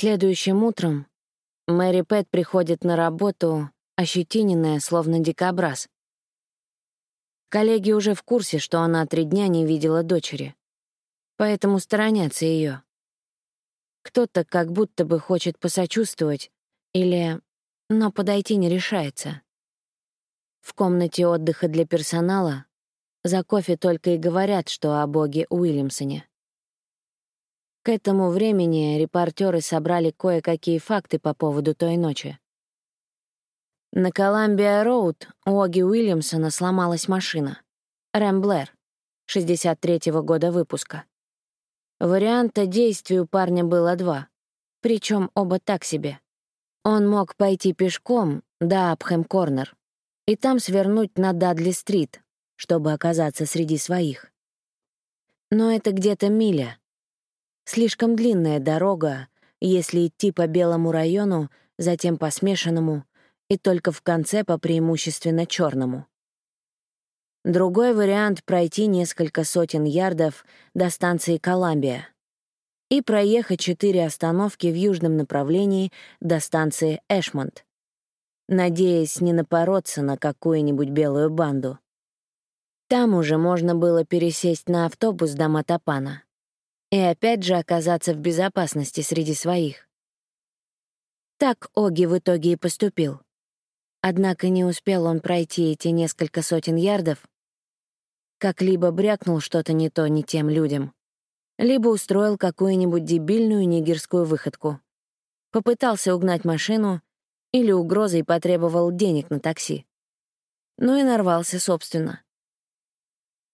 Следующим утром Мэри Пэт приходит на работу, ощетиненная, словно дикобраз. Коллеги уже в курсе, что она три дня не видела дочери, поэтому сторонятся ее. Кто-то как будто бы хочет посочувствовать или... но подойти не решается. В комнате отдыха для персонала за кофе только и говорят, что о боге Уильямсоне. К этому времени репортеры собрали кое-какие факты по поводу той ночи. На Коламбия-Роуд у Оги Уильямсона сломалась машина. Рэмблер, 63-го года выпуска. Варианта действий у парня было два, причем оба так себе. Он мог пойти пешком до Апхэм-Корнер и там свернуть на Дадли-стрит, чтобы оказаться среди своих. Но это где-то миля, Слишком длинная дорога, если идти по Белому району, затем по Смешанному и только в конце по преимущественно черному. Другой вариант — пройти несколько сотен ярдов до станции Коламбия и проехать четыре остановки в южном направлении до станции Эшмонт, надеясь не напороться на какую-нибудь белую банду. Там уже можно было пересесть на автобус до Матапана и опять же оказаться в безопасности среди своих. Так Оги в итоге и поступил. Однако не успел он пройти эти несколько сотен ярдов, как либо брякнул что-то не то не тем людям, либо устроил какую-нибудь дебильную нигерскую выходку. Попытался угнать машину или угрозой потребовал денег на такси. Ну и нарвался, собственно.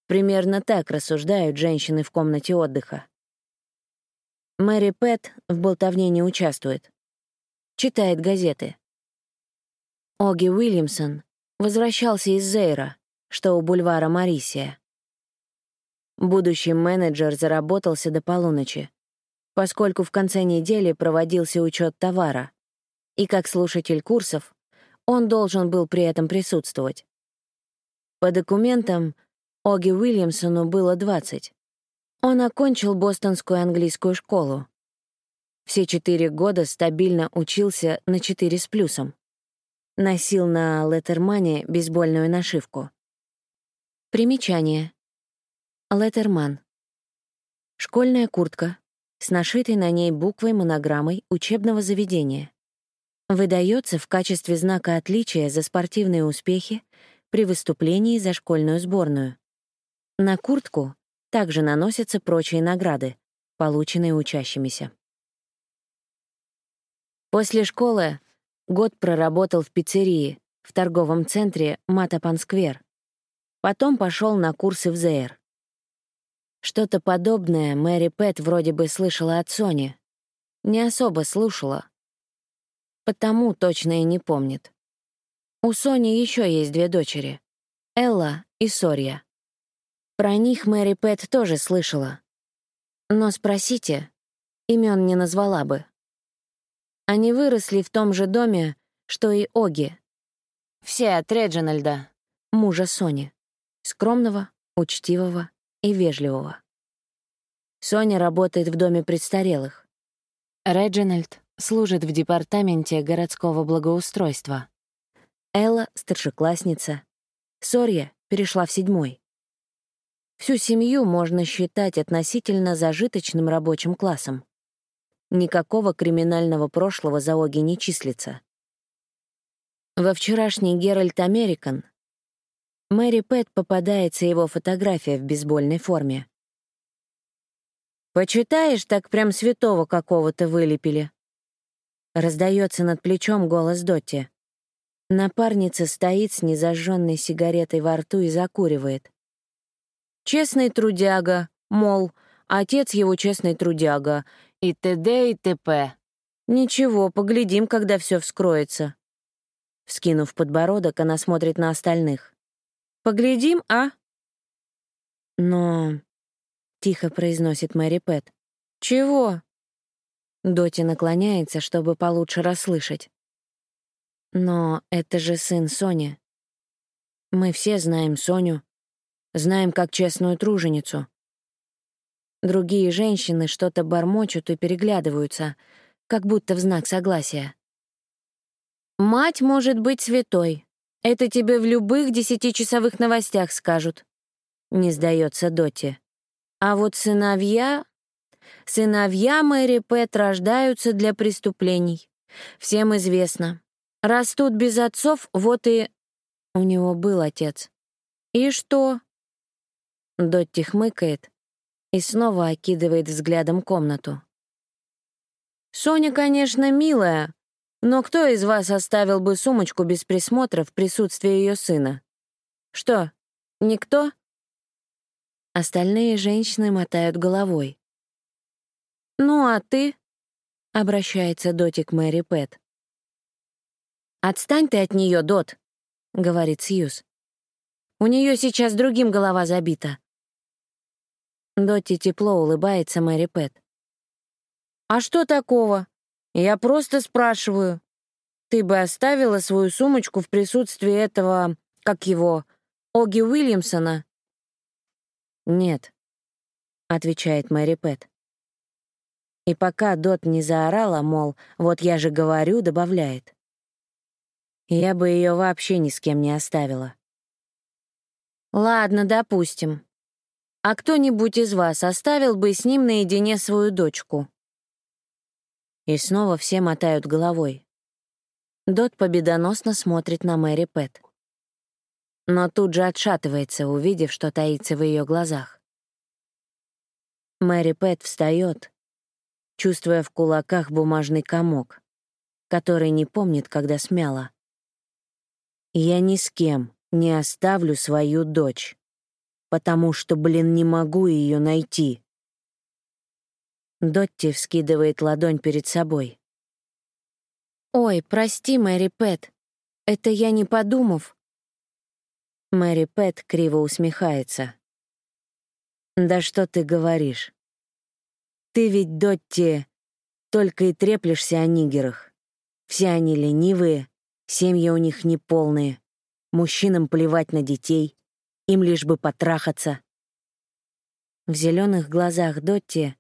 Примерно так рассуждают женщины в комнате отдыха. Мэри Пэт в болтовне не участвует. Читает газеты. Оги Уильямсон возвращался из Зейра, что у бульвара Марисия. Будущий менеджер заработался до полуночи, поскольку в конце недели проводился учет товара, и как слушатель курсов он должен был при этом присутствовать. По документам Оги Уильямсону было 20, он окончил Бостонскую английскую школу. Все четыре года стабильно учился на четыре с плюсом. Носил на Леттермане бейсбольную нашивку. Примечание. Леттерман. Школьная куртка с нашитой на ней буквой-монограммой учебного заведения. Выдается в качестве знака отличия за спортивные успехи при выступлении за школьную сборную. На куртку также наносятся прочие награды, полученные учащимися. После школы год проработал в пиццерии в торговом центре Матапан-сквер. Потом пошел на курсы в ЗР. Что-то подобное Мэри Пэт вроде бы слышала от Сони. Не особо слушала. Потому точно и не помнит. У Сони еще есть две дочери — Элла и Сорья. Про них Мэри Пэт тоже слышала. Но спросите, имен не назвала бы. Они выросли в том же доме, что и Оги. Все от Реджинальда, мужа Сони. Скромного, учтивого и вежливого. Соня работает в доме престарелых. Реджинальд служит в департаменте городского благоустройства. Элла — старшеклассница. Сорья перешла в седьмой. Всю семью можно считать относительно зажиточным рабочим классом. Никакого криминального прошлого за Оги не числится. Во вчерашний «Геральт Американ» Мэри Пэт попадается его фотография в бейсбольной форме. «Почитаешь, так прям святого какого-то вылепили». Раздается над плечом голос Дотти. Напарница стоит с незажженной сигаретой во рту и закуривает. Честный трудяга, мол, отец его честный трудяга, и т.д. и т.п. Ничего, поглядим, когда все вскроется. Вскинув подбородок, она смотрит на остальных. «Поглядим, а?» «Но...» — тихо произносит Мэри Пэт. «Чего?» Доти наклоняется, чтобы получше расслышать. «Но это же сын Сони. Мы все знаем Соню. Знаем как честную труженицу. Другие женщины что-то бормочут и переглядываются, как будто в знак согласия. «Мать может быть святой. Это тебе в любых десятичасовых новостях скажут», — не сдается Доти. «А вот сыновья... Сыновья Мэри Пэт рождаются для преступлений. Всем известно. Растут без отцов, вот и... У него был отец. И что? Дотти хмыкает и снова окидывает взглядом комнату. Соня, конечно, милая, но кто из вас оставил бы сумочку без присмотра в присутствии ее сына? Что, никто? Остальные женщины мотают головой. «Ну, а ты?» — обращается Доти к Мэри Пэт. «Отстань ты от нее, Дот», — говорит Сьюз. «У нее сейчас другим голова забита». Дотти тепло улыбается Мэри Пэт. «А что такого? Я просто спрашиваю. Ты бы оставила свою сумочку в присутствии этого, как его, Оги Уильямсона?» «Нет», — отвечает Мэри Пэт. И пока Дот не заорала, мол, вот я же говорю, добавляет. Я бы ее вообще ни с кем не оставила. Ладно, допустим. А кто-нибудь из вас оставил бы с ним наедине свою дочку? И снова все мотают головой. Дот победоносно смотрит на Мэри Пэт. Но тут же отшатывается, увидев, что таится в ее глазах. Мэри Пэт встает, чувствуя в кулаках бумажный комок, который не помнит, когда смяла. «Я ни с кем не оставлю свою дочь, потому что, блин, не могу ее найти». Дотти вскидывает ладонь перед собой. «Ой, прости, Мэри Пэт, это я не подумав». Мэри Пэт криво усмехается. «Да что ты говоришь? Ты ведь, Дотти, только и треплешься о нигерах. Все они ленивые, семьи у них неполные. Мужчинам плевать на детей, им лишь бы потрахаться. В зеленых глазах Дотти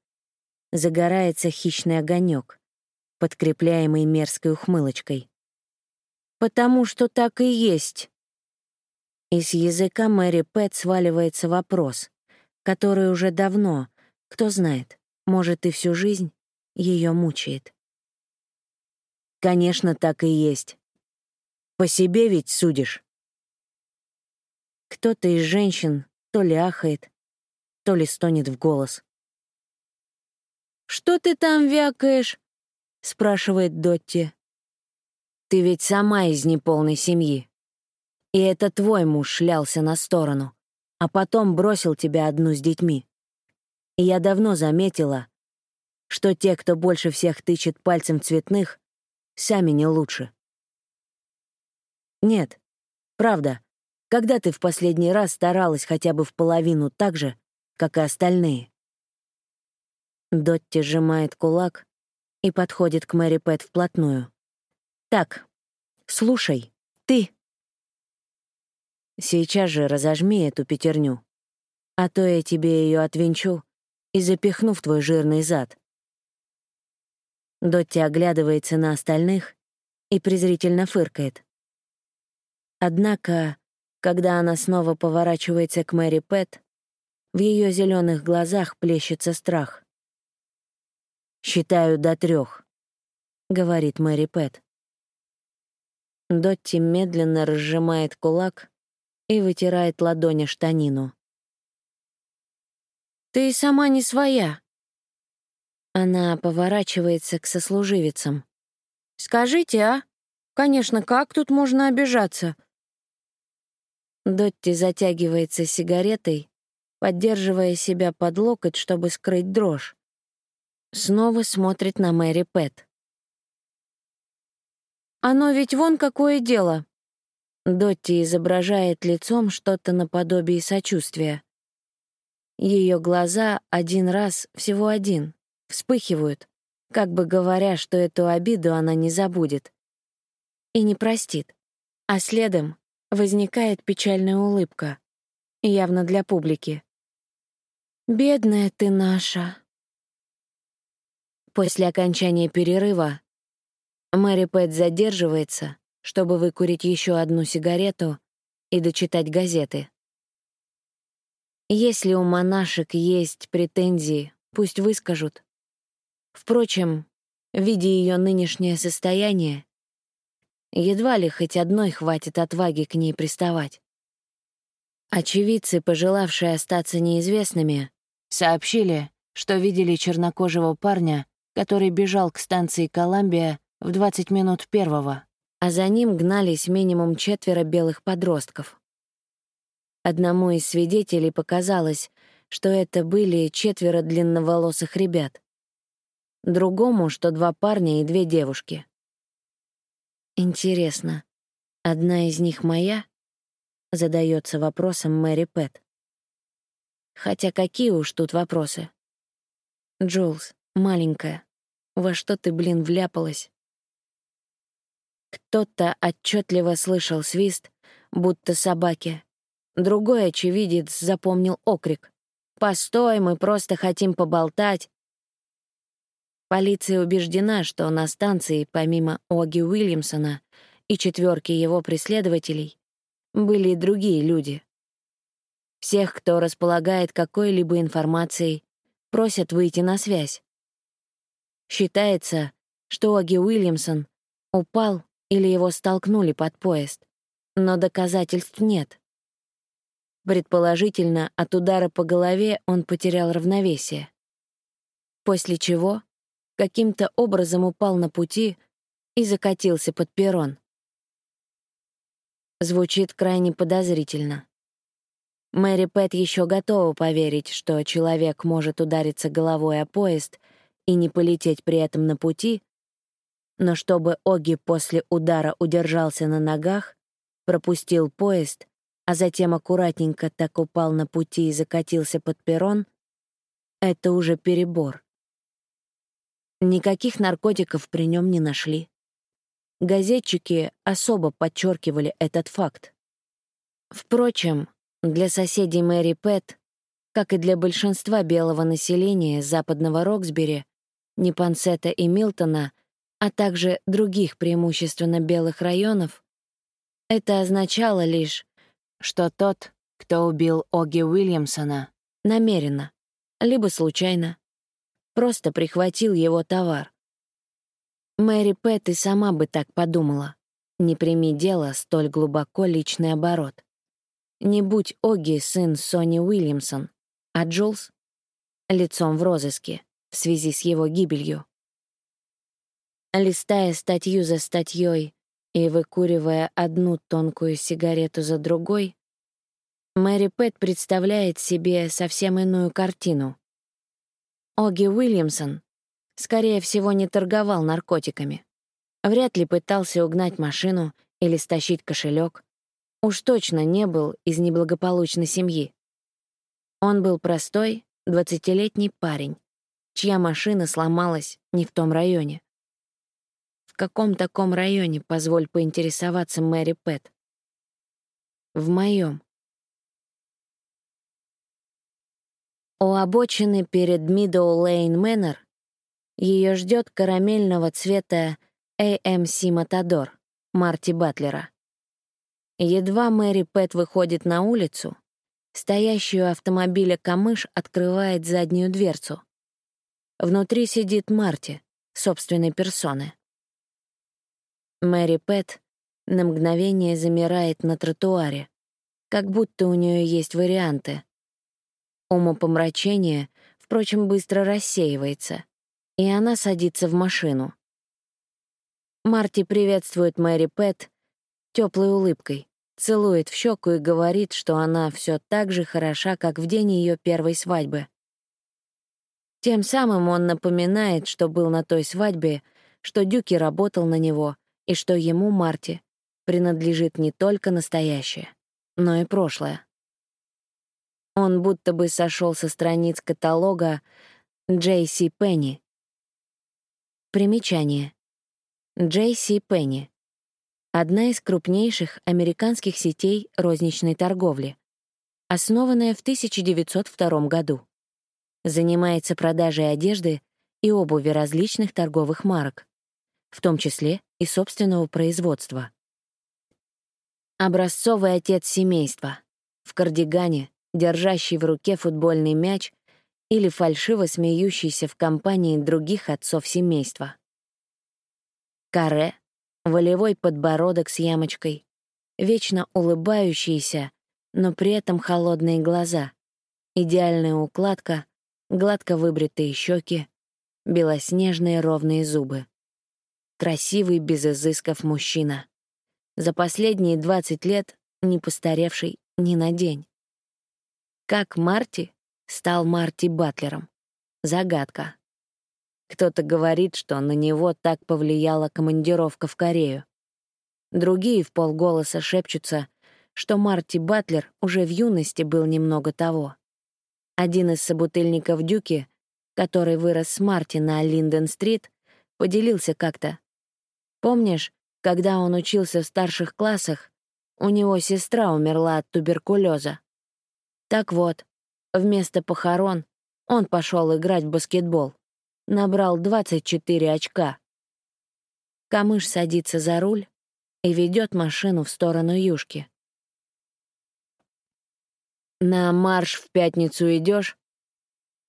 загорается хищный огонек, подкрепляемый мерзкой ухмылочкой. «Потому что так и есть». И с языка Мэри Пэт сваливается вопрос, который уже давно, кто знает, может, и всю жизнь ее мучает. Конечно, так и есть. По себе ведь судишь. Кто-то из женщин то ли ахает, то ли стонет в голос. «Что ты там вякаешь?» — спрашивает Дотти. «Ты ведь сама из неполной семьи. И это твой муж шлялся на сторону, а потом бросил тебя одну с детьми. И я давно заметила, что те, кто больше всех тычет пальцем цветных, сами не лучше. Нет, правда, когда ты в последний раз старалась хотя бы в половину так же, как и остальные? Дотти сжимает кулак и подходит к Мэри Пэт вплотную. «Так, слушай, ты...» «Сейчас же разожми эту пятерню, а то я тебе ее отвинчу и запихну в твой жирный зад». Дотти оглядывается на остальных и презрительно фыркает. Однако, когда она снова поворачивается к Мэри Пэт, в ее зеленых глазах плещется страх. «Считаю до трех, говорит Мэри Пэт. Дотти медленно разжимает кулак и вытирает ладони штанину. «Ты сама не своя». Она поворачивается к сослуживицам. «Скажите, а? Конечно, как тут можно обижаться?» Дотти затягивается сигаретой, поддерживая себя под локоть, чтобы скрыть дрожь. Снова смотрит на Мэри Пэт. «Оно ведь вон какое дело!» Дотти изображает лицом что-то наподобие сочувствия. Ее глаза один раз, всего один, вспыхивают, как бы говоря, что эту обиду она не забудет и не простит. А следом возникает печальная улыбка, явно для публики. «Бедная ты наша!» После окончания перерыва Мэри Пэт задерживается, чтобы выкурить еще одну сигарету и дочитать газеты. Если у монашек есть претензии, пусть выскажут. Впрочем, видя ее нынешнее состояние, едва ли хоть одной хватит отваги к ней приставать. Очевидцы, пожелавшие остаться неизвестными, сообщили, что видели чернокожего парня, который бежал к станции Коламбия в 20 минут первого, а за ним гнались минимум четверо белых подростков. Одному из свидетелей показалось, что это были четверо длинноволосых ребят. Другому, что два парня и две девушки. Интересно, одна из них моя? Задается вопросом Мэри Пэт. Хотя какие уж тут вопросы? Джулс, маленькая, во что ты, блин, вляпалась? Кто-то отчетливо слышал свист, будто собаки. Другой очевидец запомнил окрик. «Постой, мы просто хотим поболтать!» Полиция убеждена, что на станции, помимо Оги Уильямсона и четверки его преследователей, были и другие люди. Всех, кто располагает какой-либо информацией, просят выйти на связь. Считается, что Оги Уильямсон упал или его столкнули под поезд, но доказательств нет. Предположительно, от удара по голове он потерял равновесие. После чего каким-то образом упал на пути и закатился под перрон. Звучит крайне подозрительно. Мэри Пэт еще готова поверить, что человек может удариться головой о поезд и не полететь при этом на пути, но чтобы Оги после удара удержался на ногах, пропустил поезд, а затем аккуратненько так упал на пути и закатился под перрон, это уже перебор. Никаких наркотиков при нем не нашли. Газетчики особо подчеркивали этот факт. Впрочем, для соседей Мэри Пэт, как и для большинства белого населения западного Роксбери, Непансета и Милтона — а также других преимущественно белых районов, это означало лишь, что тот, кто убил Оги Уильямсона, намеренно, либо случайно, просто прихватил его товар. Мэри Пэт и сама бы так подумала. Не прими дело столь глубоко личный оборот. Не будь Оги сын Сони Уильямсон, а Джулс — лицом в розыске в связи с его гибелью. Листая статью за статьей и выкуривая одну тонкую сигарету за другой, Мэри Пэт представляет себе совсем иную картину. Оги Уильямсон, скорее всего, не торговал наркотиками. Вряд ли пытался угнать машину или стащить кошелек. Уж точно не был из неблагополучной семьи. Он был простой, двадцатилетний парень, чья машина сломалась не в том районе. В каком таком районе, позволь поинтересоваться Мэри Пэт? В моем. У обочины перед Мидоу Лейн Мэннер ее ждет карамельного цвета AMC Матадор Марти Батлера. Едва Мэри Пэт выходит на улицу, стоящий у автомобиля камыш открывает заднюю дверцу. Внутри сидит Марти, собственной персоны. Мэри Пэт на мгновение замирает на тротуаре, как будто у нее есть варианты. Умопомрачение, впрочем, быстро рассеивается, и она садится в машину. Марти приветствует Мэри Пэт теплой улыбкой, целует в щеку и говорит, что она все так же хороша, как в день ее первой свадьбы. Тем самым он напоминает, что был на той свадьбе, что Дюки работал на него — и что ему, Марти, принадлежит не только настоящее, но и прошлое. Он будто бы сошел со страниц каталога Джейси Пенни. Примечание. Джейси Пенни — одна из крупнейших американских сетей розничной торговли, основанная в 1902 году. Занимается продажей одежды и обуви различных торговых марок, в том числе и собственного производства. Образцовый отец семейства, в кардигане, держащий в руке футбольный мяч или фальшиво смеющийся в компании других отцов семейства. Каре, волевой подбородок с ямочкой, вечно улыбающиеся, но при этом холодные глаза, идеальная укладка, гладко выбритые щеки, белоснежные ровные зубы. Красивый без изысков мужчина. За последние 20 лет не постаревший ни на день. Как Марти стал Марти Батлером? Загадка. Кто-то говорит, что на него так повлияла командировка в Корею. Другие в полголоса шепчутся, что Марти Батлер уже в юности был немного того. Один из собутыльников Дюки, который вырос с Марти на Линден-стрит, поделился как-то. Помнишь, когда он учился в старших классах, у него сестра умерла от туберкулеза. Так вот, вместо похорон он пошел играть в баскетбол. Набрал 24 очка. Камыш садится за руль и ведет машину в сторону юшки. «На марш в пятницу идешь?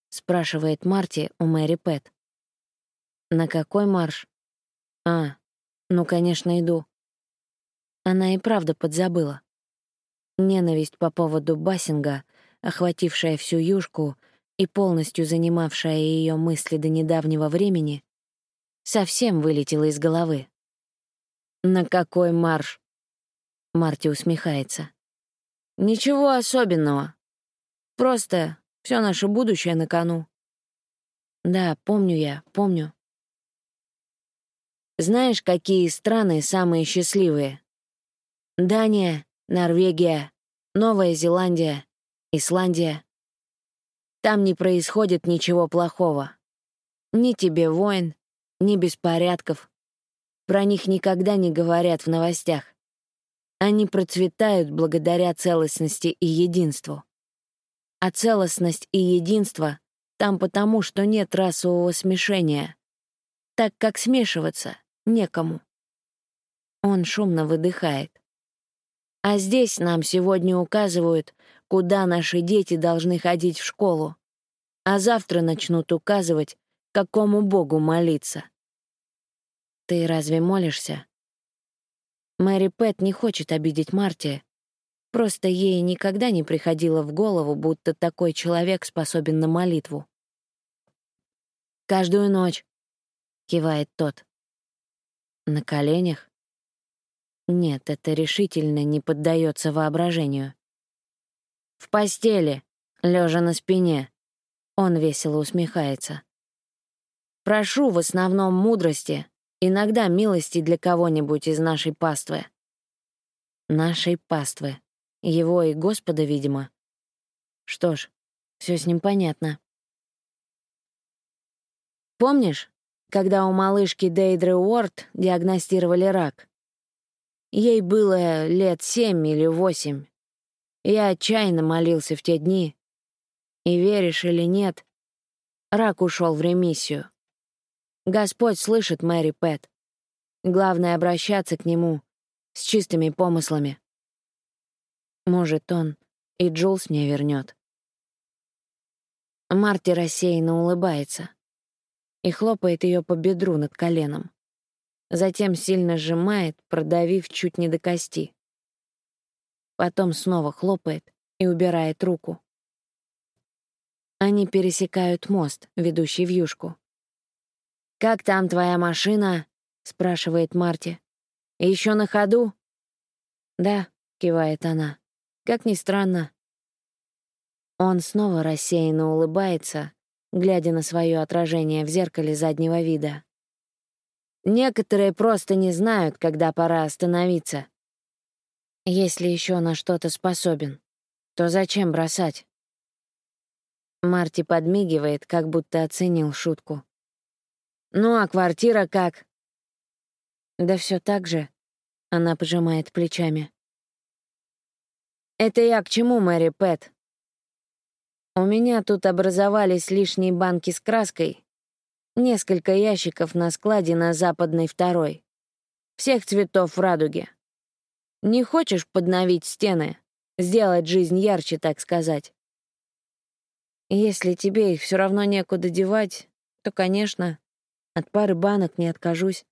спрашивает Марти у Мэри Пэт. «На какой марш?» «А, ну, конечно, иду». Она и правда подзабыла. Ненависть по поводу Бассинга, охватившая всю юшку и полностью занимавшая ее мысли до недавнего времени, совсем вылетела из головы. «На какой марш?» Марти усмехается. «Ничего особенного. Просто все наше будущее на кону». «Да, помню я, помню». «Знаешь, какие страны самые счастливые?» «Дания, Норвегия, Новая Зеландия, Исландия. Там не происходит ничего плохого. Ни тебе войн, ни беспорядков. Про них никогда не говорят в новостях. Они процветают благодаря целостности и единству. А целостность и единство там потому, что нет расового смешения, так как смешиваться некому. Он шумно выдыхает. А здесь нам сегодня указывают, куда наши дети должны ходить в школу, а завтра начнут указывать, какому богу молиться. Ты разве молишься? Мэри Пэт не хочет обидеть Марти. Просто ей никогда не приходило в голову, будто такой человек способен на молитву. «Каждую ночь», — кивает тот. «На коленях?» Нет, это решительно не поддается воображению. В постели, лежа на спине. Он весело усмехается. Прошу в основном мудрости, иногда милости для кого-нибудь из нашей паствы. Нашей паствы. Его и Господа, видимо. Что ж, все с ним понятно. Помнишь, когда у малышки Дейдры Уорд диагностировали рак? Ей было лет семь или восемь. Я отчаянно молился в те дни. И веришь или нет, рак ушел в ремиссию. Господь слышит Мэри Пэт. Главное — обращаться к Нему с чистыми помыслами. Может, Он и Джулс мне вернет. Марти рассеянно улыбается и хлопает ее по бедру над коленом затем сильно сжимает, продавив чуть не до кости. Потом снова хлопает и убирает руку. Они пересекают мост, ведущий в юшку. «Как там твоя машина?» — спрашивает Марти. Еще на ходу?» «Да», — кивает она. «Как ни странно». Он снова рассеянно улыбается, глядя на свое отражение в зеркале заднего вида. Некоторые просто не знают, когда пора остановиться. Если еще на что-то способен, то зачем бросать? Марти подмигивает, как будто оценил шутку. «Ну, а квартира как?» «Да все так же», — она пожимает плечами. «Это я к чему, Мэри Пэт?» «У меня тут образовались лишние банки с краской, Несколько ящиков на складе на западной второй. Всех цветов в радуге. Не хочешь подновить стены? Сделать жизнь ярче, так сказать? Если тебе их все равно некуда девать, то, конечно, от пары банок не откажусь.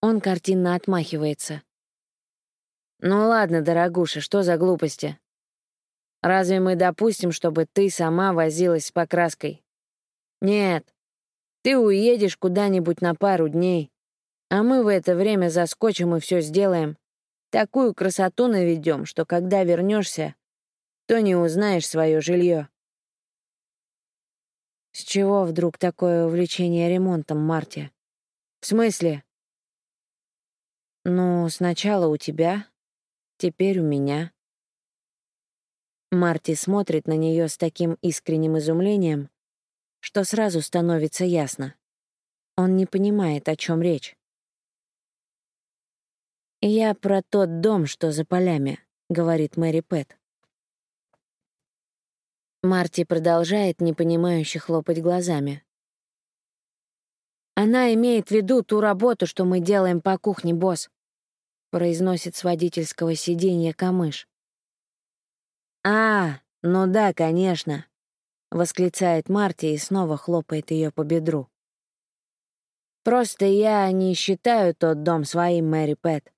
Он картинно отмахивается. «Ну ладно, дорогуша, что за глупости? Разве мы допустим, чтобы ты сама возилась с покраской? Нет. Ты уедешь куда-нибудь на пару дней, а мы в это время заскочим и все сделаем. Такую красоту наведем, что когда вернешься, то не узнаешь свое жилье. С чего вдруг такое увлечение ремонтом, Марти? В смысле? Ну, сначала у тебя, теперь у меня. Марти смотрит на нее с таким искренним изумлением, что сразу становится ясно. Он не понимает, о чем речь. «Я про тот дом, что за полями», — говорит Мэри Пэт. Марти продолжает непонимающе хлопать глазами. «Она имеет в виду ту работу, что мы делаем по кухне, босс», — произносит с водительского сиденья камыш. «А, ну да, конечно», — восклицает Марти и снова хлопает ее по бедру. «Просто я не считаю тот дом своим, Мэри Пэт.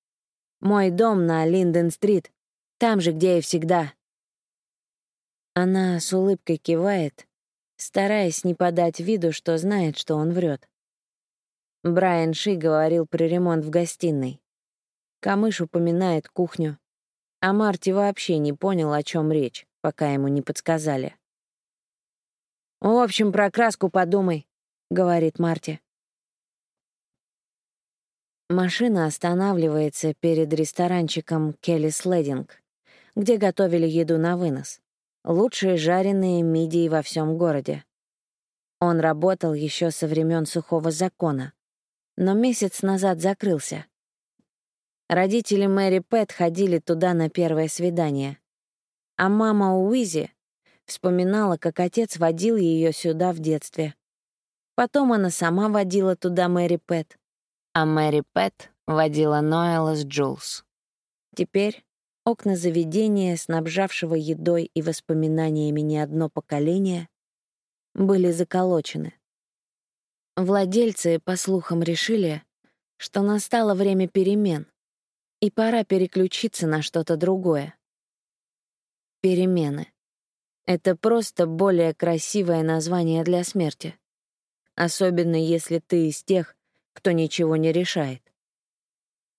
Мой дом на Линден-стрит, там же, где и всегда». Она с улыбкой кивает, стараясь не подать виду, что знает, что он врет. Брайан Ши говорил про ремонт в гостиной. Камыш упоминает кухню, а Марти вообще не понял, о чем речь, пока ему не подсказали. «В общем, про краску подумай», — говорит Марти. Машина останавливается перед ресторанчиком Келли Слединг, где готовили еду на вынос. Лучшие жареные мидии во всем городе. Он работал еще со времен сухого закона, но месяц назад закрылся. Родители Мэри Пэт ходили туда на первое свидание. А мама Уизи вспоминала, как отец водил ее сюда в детстве. Потом она сама водила туда Мэри Пэт, а Мэри Пэт водила Ноэла с Джулс. Теперь окна заведения, снабжавшего едой и воспоминаниями не одно поколение, были заколочены. Владельцы, по слухам, решили, что настало время перемен, и пора переключиться на что-то другое. Перемены. Это просто более красивое название для смерти. Особенно если ты из тех, кто ничего не решает.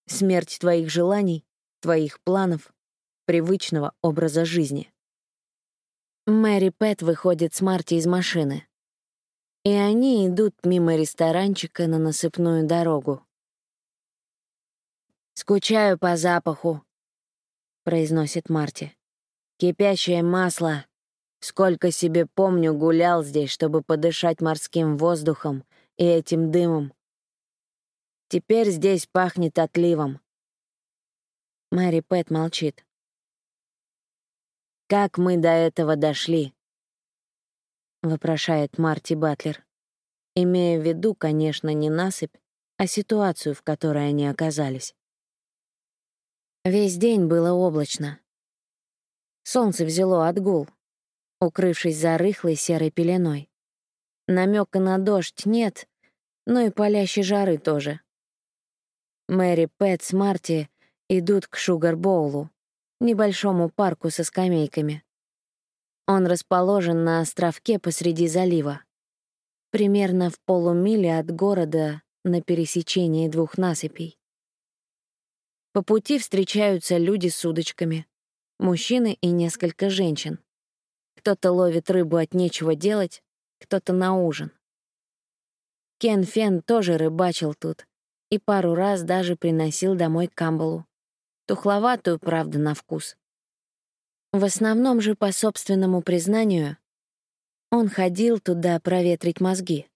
Смерть твоих желаний, твоих планов, привычного образа жизни. Мэри Пэт выходит с Марти из машины. И они идут мимо ресторанчика на насыпную дорогу. «Скучаю по запаху», — произносит Марти. «Кипящее масло. Сколько себе помню, гулял здесь, чтобы подышать морским воздухом и этим дымом. Теперь здесь пахнет отливом». Мэри Пэт молчит. «Как мы до этого дошли?» — вопрошает Марти Батлер, имея в виду, конечно, не насыпь, а ситуацию, в которой они оказались. Весь день было облачно. Солнце взяло отгул, укрывшись за рыхлой серой пеленой. Намека на дождь нет, но и палящей жары тоже. Мэри Пэт с Марти идут к Шугар-Боулу, небольшому парку со скамейками. Он расположен на островке посреди залива, примерно в полумиле от города на пересечении двух насыпей. По пути встречаются люди с удочками, мужчины и несколько женщин. Кто-то ловит рыбу от нечего делать, кто-то на ужин. Кен Фен тоже рыбачил тут и пару раз даже приносил домой камбалу. Тухловатую, правда, на вкус. В основном же, по собственному признанию, он ходил туда проветрить мозги.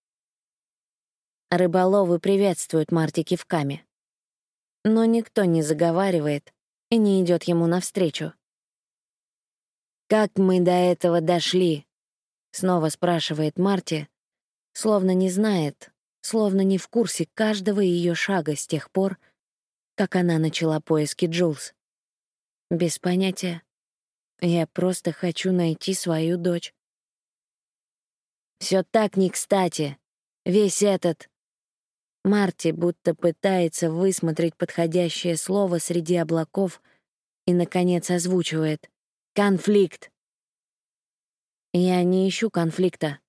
Рыболовы приветствуют Марти кивками но никто не заговаривает и не идет ему навстречу. «Как мы до этого дошли?» — снова спрашивает Марти, словно не знает, словно не в курсе каждого ее шага с тех пор, как она начала поиски Джулс. Без понятия. Я просто хочу найти свою дочь. Все так не кстати. Весь этот... Марти будто пытается высмотреть подходящее слово среди облаков и, наконец, озвучивает. «Конфликт». Я не ищу конфликта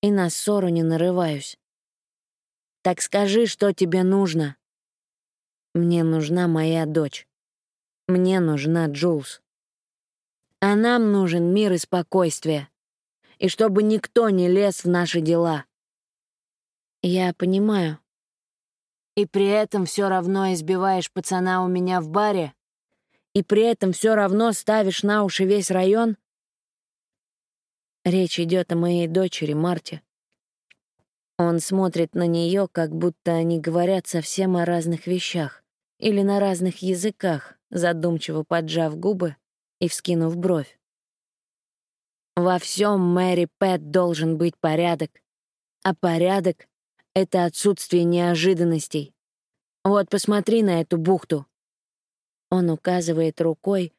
и на ссору не нарываюсь. Так скажи, что тебе нужно. Мне нужна моя дочь. Мне нужна Джулс. А нам нужен мир и спокойствие. И чтобы никто не лез в наши дела. Я понимаю. И при этом все равно избиваешь пацана у меня в баре? И при этом все равно ставишь на уши весь район? Речь идет о моей дочери Марте. Он смотрит на нее, как будто они говорят совсем о разных вещах или на разных языках, задумчиво поджав губы и вскинув бровь. Во всем Мэри Пэт должен быть порядок, а порядок — это отсутствие неожиданностей. Вот посмотри на эту бухту. Он указывает рукой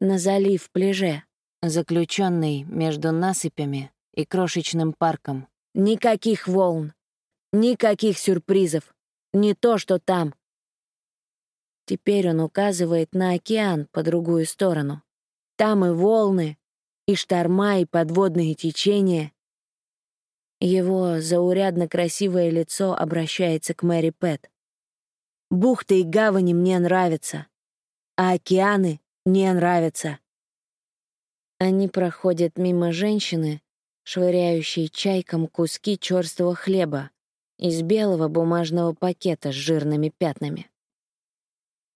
на залив Плеже, заключенный между насыпями и крошечным парком. Никаких волн, никаких сюрпризов, не то, что там. Теперь он указывает на океан по другую сторону. Там и волны, и шторма, и подводные течения. Его заурядно красивое лицо обращается к Мэри Пэт. «Бухты и гавани мне нравятся, а океаны не нравятся». Они проходят мимо женщины, швыряющей чайкам куски черствого хлеба из белого бумажного пакета с жирными пятнами.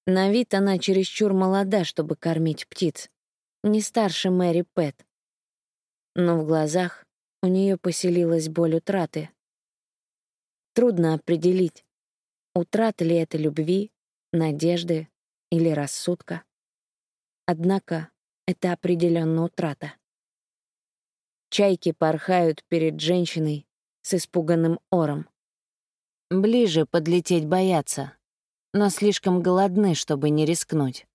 На вид она чересчур молода, чтобы кормить птиц, не старше Мэри Пэт. Но в глазах у нее поселилась боль утраты. Трудно определить, утрата ли это любви, надежды или рассудка. Однако это определенно утрата. Чайки порхают перед женщиной с испуганным ором. Ближе подлететь боятся, но слишком голодны, чтобы не рискнуть.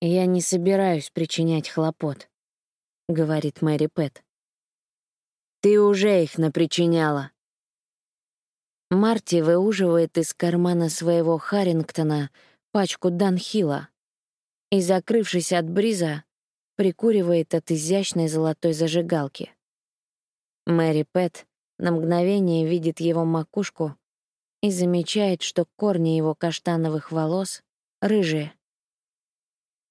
«Я не собираюсь причинять хлопот», — говорит Мэри Пэт. «Ты уже их напричиняла». Марти выуживает из кармана своего Харрингтона пачку Данхила и, закрывшись от бриза, прикуривает от изящной золотой зажигалки. Мэри Пэт на мгновение видит его макушку и замечает, что корни его каштановых волос рыжие.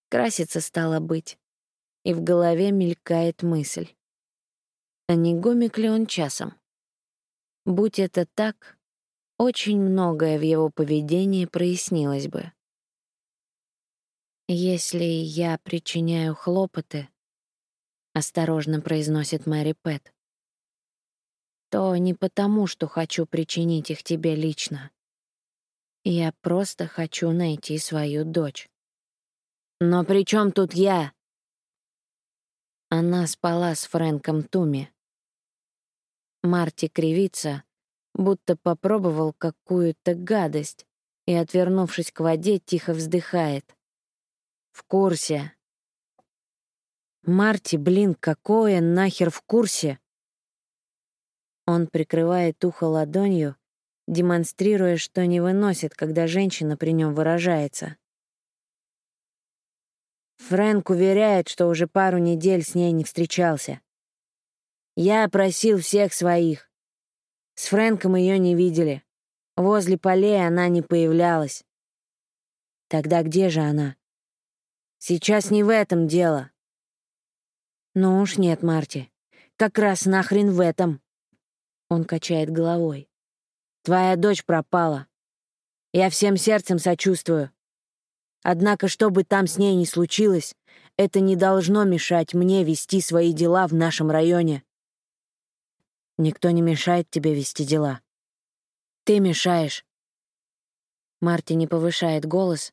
Краситься стало быть, и в голове мелькает мысль. А не гомик ли он часом? Будь это так, очень многое в его поведении прояснилось бы. «Если я причиняю хлопоты», — осторожно произносит Мэри Пэт, «то не потому, что хочу причинить их тебе лично. Я просто хочу найти свою дочь». «Но при чем тут я?» Она спала с Фрэнком Туми. Марти кривится, будто попробовал какую-то гадость, и, отвернувшись к воде, тихо вздыхает. В курсе. Марти, блин, какое нахер в курсе? Он прикрывает ухо ладонью, демонстрируя, что не выносит, когда женщина при нем выражается. Фрэнк уверяет, что уже пару недель с ней не встречался. Я опросил всех своих. С Фрэнком ее не видели. Возле полей она не появлялась. Тогда где же она? Сейчас не в этом дело. Ну уж нет, Марти. Как раз нахрен в этом. Он качает головой. Твоя дочь пропала. Я всем сердцем сочувствую. Однако, что бы там с ней ни случилось, это не должно мешать мне вести свои дела в нашем районе. Никто не мешает тебе вести дела. Ты мешаешь. Марти не повышает голос,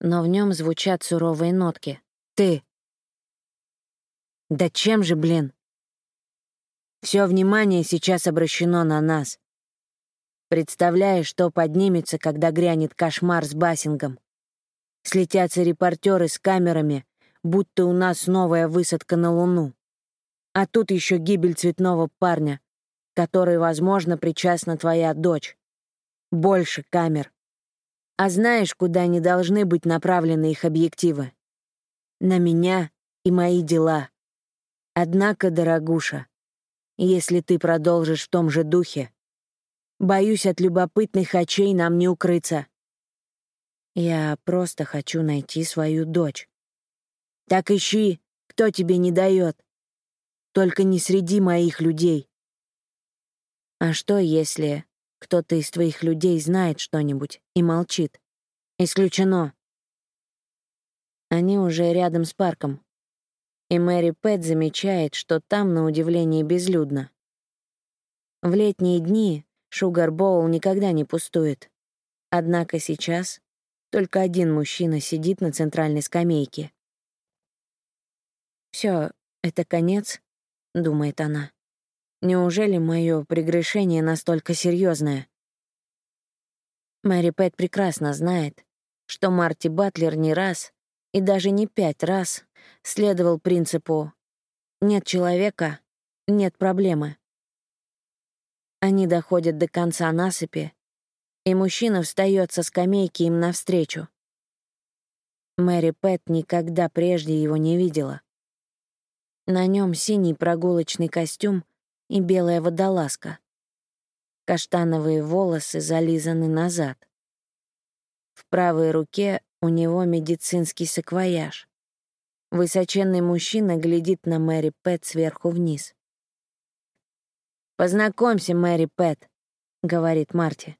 но в нем звучат суровые нотки. «Ты!» «Да чем же, блин?» Все внимание сейчас обращено на нас. Представляешь, что поднимется, когда грянет кошмар с Бассингом. Слетятся репортеры с камерами, будто у нас новая высадка на Луну. А тут еще гибель цветного парня, который, возможно, причастна твоя дочь. Больше камер. А знаешь, куда не должны быть направлены их объективы? На меня и мои дела. Однако, дорогуша, если ты продолжишь в том же духе, боюсь, от любопытных очей нам не укрыться. Я просто хочу найти свою дочь. Так ищи, кто тебе не дает. Только не среди моих людей. А что, если кто-то из твоих людей знает что-нибудь и молчит? Исключено. Они уже рядом с парком. И Мэри Пэт замечает, что там, на удивление, безлюдно. В летние дни Шугар Боул никогда не пустует. Однако сейчас только один мужчина сидит на центральной скамейке. Все, это конец», — думает она. «Неужели мое прегрешение настолько серьезное? Мэри Пэт прекрасно знает, что Марти Батлер не раз, и даже не пять раз, следовал принципу «нет человека, нет проблемы». Они доходят до конца насыпи, и мужчина встает со скамейки им навстречу. Мэри Пэт никогда прежде его не видела. На нем синий прогулочный костюм и белая водолазка. Каштановые волосы зализаны назад. В правой руке у него медицинский саквояж. Высоченный мужчина глядит на Мэри Пэт сверху вниз. «Познакомься, Мэри Пэт», — говорит Марти.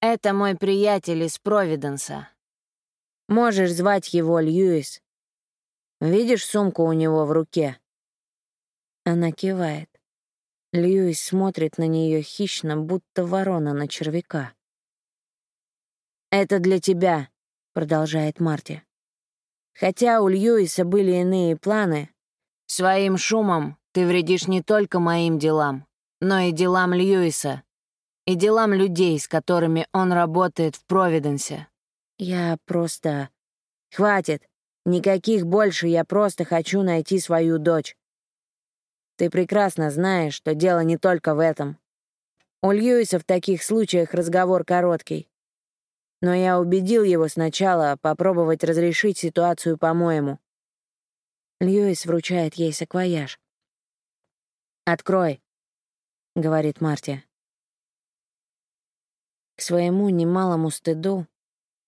«Это мой приятель из Провиденса. Можешь звать его Льюис. Видишь сумку у него в руке?» Она кивает. Льюис смотрит на нее хищно, будто ворона на червяка. «Это для тебя», — продолжает Марти. «Хотя у Льюиса были иные планы, своим шумом ты вредишь не только моим делам, но и делам Льюиса, и делам людей, с которыми он работает в Провиденсе. Я просто... Хватит. Никаких больше, я просто хочу найти свою дочь. Ты прекрасно знаешь, что дело не только в этом. У Льюиса в таких случаях разговор короткий. Но я убедил его сначала попробовать разрешить ситуацию по-моему. Льюис вручает ей саквояж. «Открой», — говорит Марти. К своему немалому стыду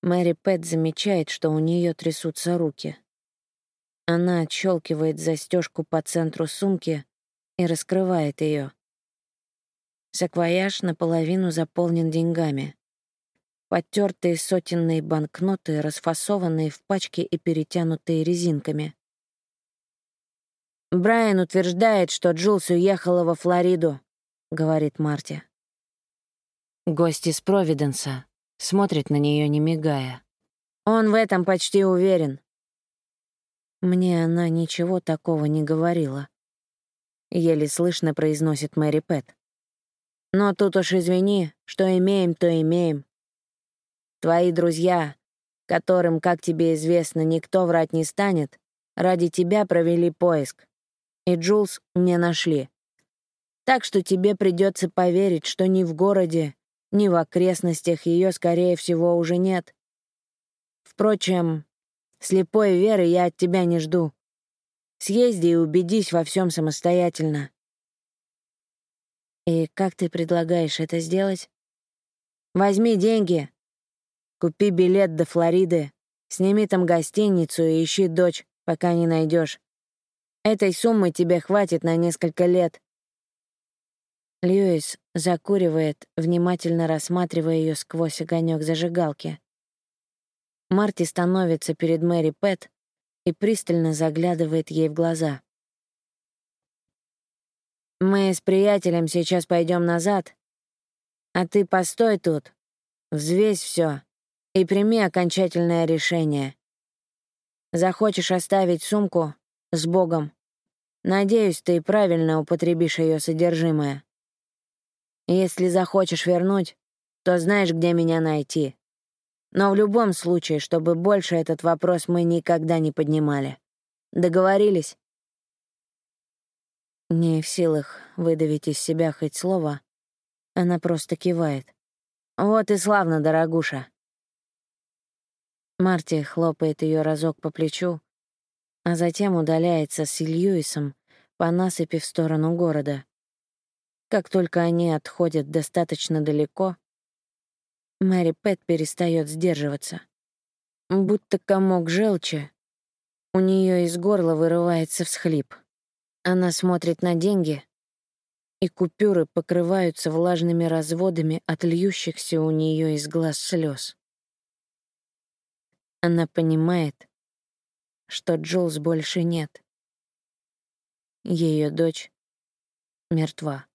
Мэри Пэт замечает, что у нее трясутся руки. Она отщелкивает застежку по центру сумки и раскрывает ее. Саквояж наполовину заполнен деньгами. Потертые сотенные банкноты, расфасованные в пачки и перетянутые резинками. «Брайан утверждает, что Джулс уехала во Флориду», — говорит Марти. Гость из Провиденса смотрит на нее, не мигая. Он в этом почти уверен. Мне она ничего такого не говорила. Еле слышно произносит Мэри Пэт. Но тут уж извини, что имеем, то имеем. Твои друзья, которым, как тебе известно, никто врать не станет, ради тебя провели поиск. И Джулс не нашли. Так что тебе придется поверить, что ни в городе, ни в окрестностях ее, скорее всего, уже нет. Впрочем, слепой веры я от тебя не жду. Съезди и убедись во всем самостоятельно. И как ты предлагаешь это сделать? Возьми деньги, купи билет до Флориды, сними там гостиницу и ищи дочь, пока не найдешь. Этой суммы тебе хватит на несколько лет. Льюис закуривает, внимательно рассматривая ее сквозь огонек зажигалки. Марти становится перед Мэри Пэт и пристально заглядывает ей в глаза. «Мы с приятелем сейчас пойдем назад, а ты постой тут, взвесь все и прими окончательное решение. Захочешь оставить сумку — с Богом. Надеюсь, ты правильно употребишь ее содержимое. Если захочешь вернуть, то знаешь, где меня найти. Но в любом случае, чтобы больше этот вопрос мы никогда не поднимали. Договорились?» Не в силах выдавить из себя хоть слово, она просто кивает. «Вот и славно, дорогуша!» Марти хлопает ее разок по плечу, а затем удаляется с Льюисом по насыпи в сторону города. Как только они отходят достаточно далеко, Мэри Пэт перестает сдерживаться. Будто комок желчи, у нее из горла вырывается всхлип. Она смотрит на деньги, и купюры покрываются влажными разводами от льющихся у нее из глаз слез. Она понимает, что Джулс больше нет. Ее дочь мертва.